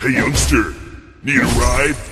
Hey youngster, need a ride?